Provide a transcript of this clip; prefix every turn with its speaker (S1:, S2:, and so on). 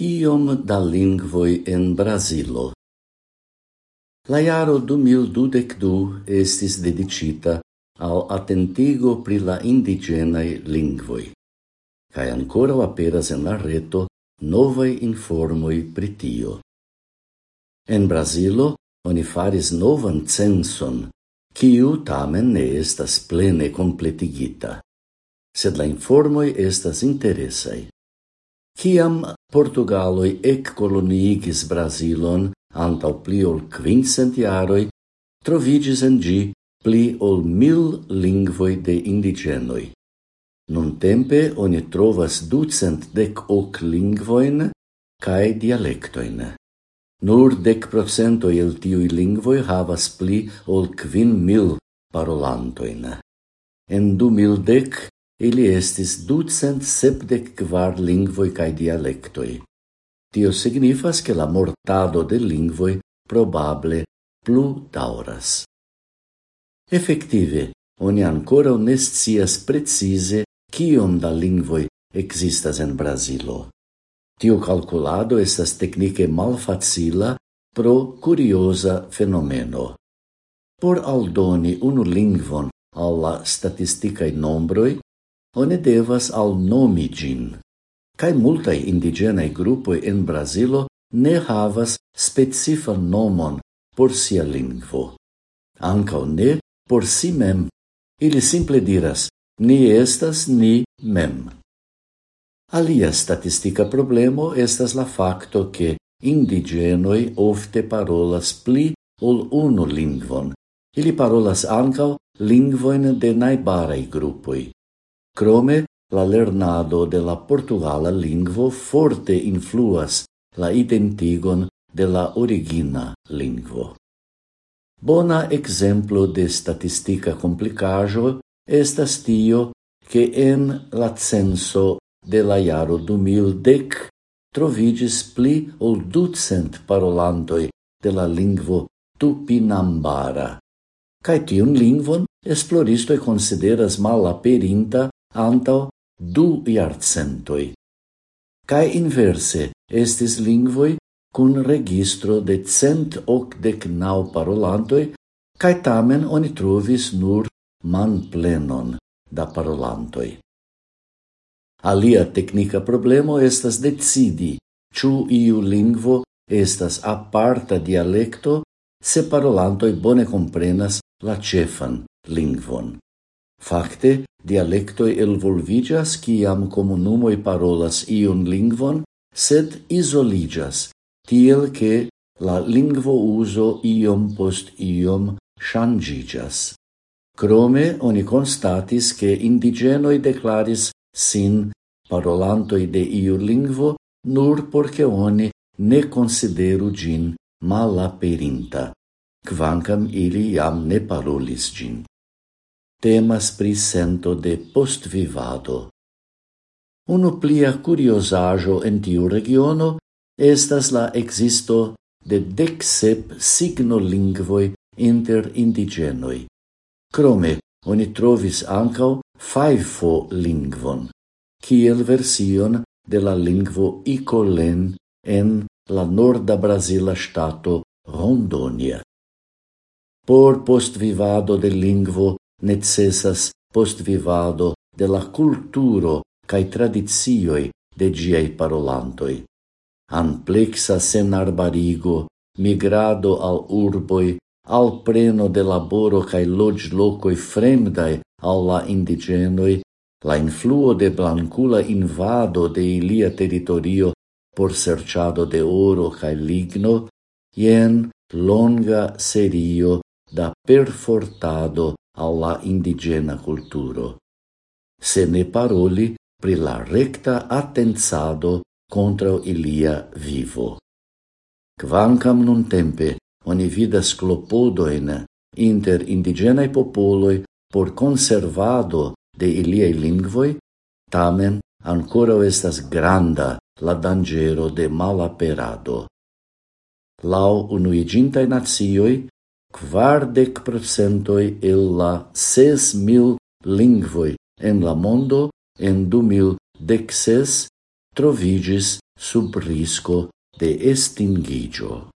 S1: Kiom da lingvoi en Brasilo? La jaro 2012 estis dedicita al attentigo pri la indigenae lingvoi, Kaj ancora aperas en la reto novaj informoi pri tio. En Brasilo, oni faris novan censon, kiu tamen ne estas plene completigita, Sed la informoi estas interesai. Kiam Portugaloi ec coloniigis Brasilon antau pli ol quincent iaroi, trovigis en gi pli ol mil lingvoi de indigenoi. Nun tempe oni trovas ducent dec hoc lingvoin cae dialectoin. Nur dec procentoi el tiui lingvoi havas pli ol quin mil parolantoin. En du mil dec Ili estis ducent sepdec quar lingvoi cae dialectoi. Tio signifas che la mortado de lingvoi probable plu dauras. Effective, oni ancora onestias precise precize kiom da lingvoi existas en Brasilo. Tio calculado estas tecnice malfacila pro curiosa fenomeno. Por aldoni unu lingvon alla statisticae nombroi, oni devas alnomi gin. Cai multaj indigenae gruppoi en Brazilo ne havas specifa nomon por sia lingvo. Ancao ne por si mem. Ili simple diras, ni estas ni mem. Alia statistica problemo estas la facto che indigenoi ofte parolas pli ol unu lingvon. Ili parolas ancao lingvoin de najbaraj gruppoi. Crome, la lernado de la portugala lingvo forte influas la identigon de la origina lingvo. Bona exemplo de statistica complicajo estas tio che en la censo de la jaro 2010 trovidis pli ol ducent parolantoi de la lingvo tupinambara. Cai tiun lingvon esploristoi consideras malaperinta antau du iarcentoi. Cae inverse estis lingvoi cun registro de cent octec nau parolantoi, cae tamen oni trovis nur man plenon da parolantoi. Alia tecnica problemo estas decidi ciu iu lingvo estas aparta dialecto se parolantoi bone comprenas la cefan lingvon. Fakte, Dialectoi elvolvigas ciam comunumoi parolas iun lingvon, sed isoligas, tiel che la lingvo uso iom post iom changigas. Crome, oni constatis che indigenoi declaris sin parolantoi de iu lingvo nur porque oni ne consideru gin malaperinta, quancam ili iam ne parolis gin temas pri sento de postvivado. Uno plia curiosajo en tiu regiono estas la existo de dec sep signolingvoj inter indigenoi. Crome, oni trovis ancau faifo lingvon, kiel version de la lingvo Icolen en la norda Brasila stato Rondonia. Por postvivado de lingvo necesas postvivado de la culturo cae tradizioi de giei parolantoi. Amplexa sen senarbarigo, migrado al urboi, al preno de laboro cae lodge locoi fremdaj al la indigenoi, la influo de blancula invado de ilia territorio por serciado de oro cae ligno, jen longa serio da perfortado alla indigena culturo, se ne paroli pri la recta attenzado contra ilia vivo. Quancam non tempe oni vidas clopodoin inter indigenae popoloi por conservado de iliei lingvoi, tamen ancora estas granda la dangero de malaperado. Lau unuigintai nazioi, quardec procentoi el la ses mil lingvoi en la mondo en du mil dek ses troviĝis sub risco de estingigio.